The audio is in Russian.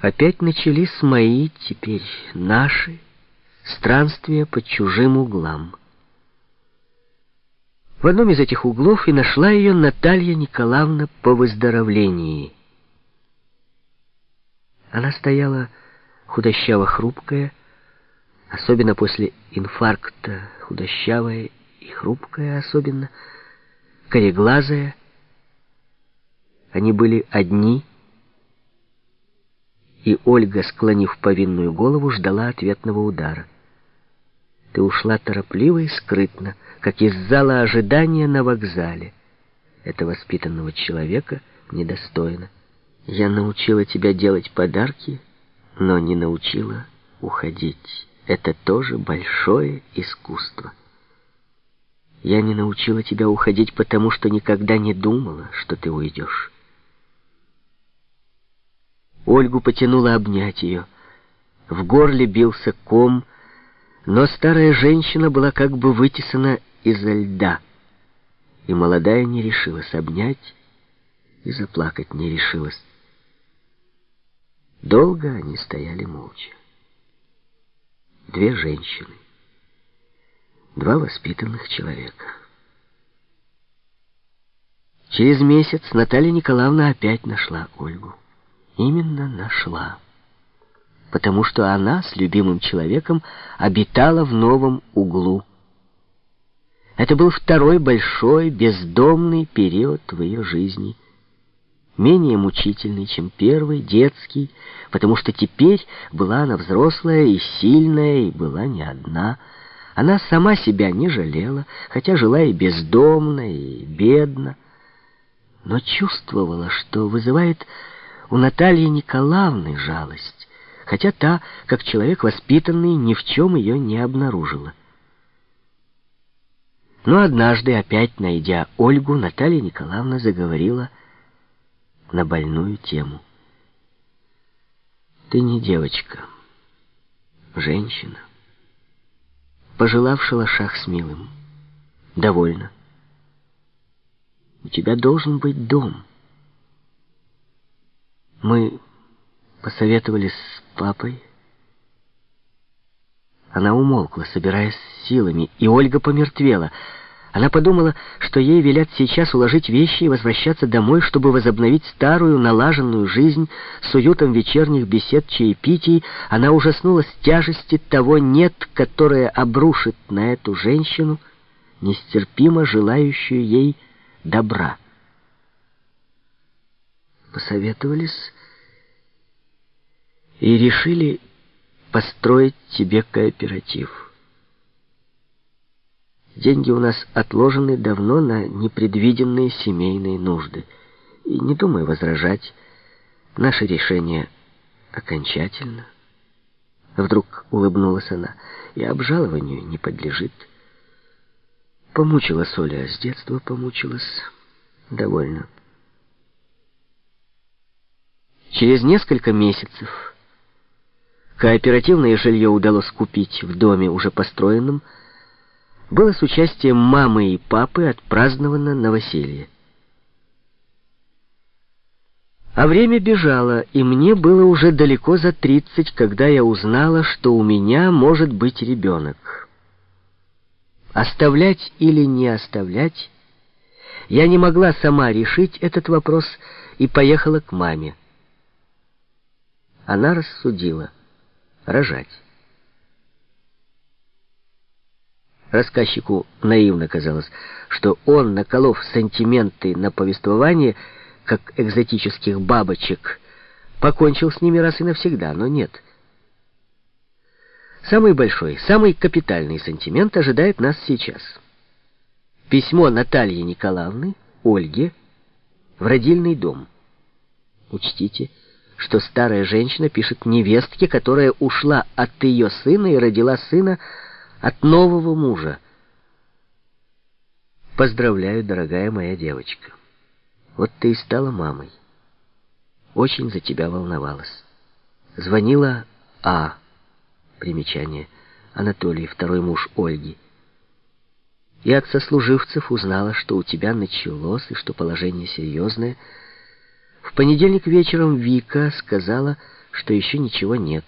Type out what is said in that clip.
Опять начались мои, теперь наши, странствия по чужим углам. В одном из этих углов и нашла ее Наталья Николаевна по выздоровлении. Она стояла худощаво-хрупкая, особенно после инфаркта, худощавая и хрупкая особенно, кореглазая. Они были одни, и Ольга, склонив повинную голову, ждала ответного удара. Ты ушла торопливо и скрытно, как из зала ожидания на вокзале. Это воспитанного человека недостойно. Я научила тебя делать подарки, но не научила уходить. Это тоже большое искусство. Я не научила тебя уходить, потому что никогда не думала, что ты уйдешь. Ольгу потянуло обнять ее. В горле бился ком, но старая женщина была как бы вытесана изо льда, и молодая не решилась обнять, и заплакать не решилась. Долго они стояли молча. Две женщины, два воспитанных человека. Через месяц Наталья Николаевна опять нашла Ольгу. Именно нашла. Потому что она с любимым человеком обитала в новом углу. Это был второй большой бездомный период в ее жизни. Менее мучительный, чем первый, детский, потому что теперь была она взрослая и сильная, и была не одна. Она сама себя не жалела, хотя жила и бездомно, и бедно, но чувствовала, что вызывает у Натальи Николаевны жалость, хотя та, как человек воспитанный, ни в чем ее не обнаружила. Но однажды, опять найдя Ольгу, Наталья Николаевна заговорила на больную тему. «Ты не девочка, женщина, пожила в с милым. Довольно. У тебя должен быть дом». Мы посоветовались с папой. Она умолкла, собираясь силами, и Ольга помертвела. Она подумала, что ей велят сейчас уложить вещи и возвращаться домой, чтобы возобновить старую, налаженную жизнь с уютом вечерних бесед, чаепитий. Она ужаснулась тяжести того «нет», которое обрушит на эту женщину, нестерпимо желающую ей добра посоветовались и решили построить тебе кооператив. Деньги у нас отложены давно на непредвиденные семейные нужды. И не думай возражать. Наше решение окончательно. Вдруг улыбнулась она. И обжалованию не подлежит. Помучилась Оля, с детства помучилась. Довольно. Через несколько месяцев кооперативное жилье удалось купить в доме, уже построенном, было с участием мамы и папы отпраздновано новоселье. А время бежало, и мне было уже далеко за тридцать, когда я узнала, что у меня может быть ребенок. Оставлять или не оставлять, я не могла сама решить этот вопрос и поехала к маме она рассудила рожать. Рассказчику наивно казалось, что он, наколов сантименты на повествование, как экзотических бабочек, покончил с ними раз и навсегда, но нет. Самый большой, самый капитальный сантимент ожидает нас сейчас. Письмо Натальи Николаевны, Ольге, в родильный дом. Учтите, что старая женщина пишет невестке, которая ушла от ее сына и родила сына от нового мужа. Поздравляю, дорогая моя девочка. Вот ты и стала мамой. Очень за тебя волновалась. Звонила А. Примечание. Анатолий, второй муж Ольги. И от сослуживцев узнала, что у тебя началось и что положение серьезное — в понедельник вечером Вика сказала, что еще ничего нет.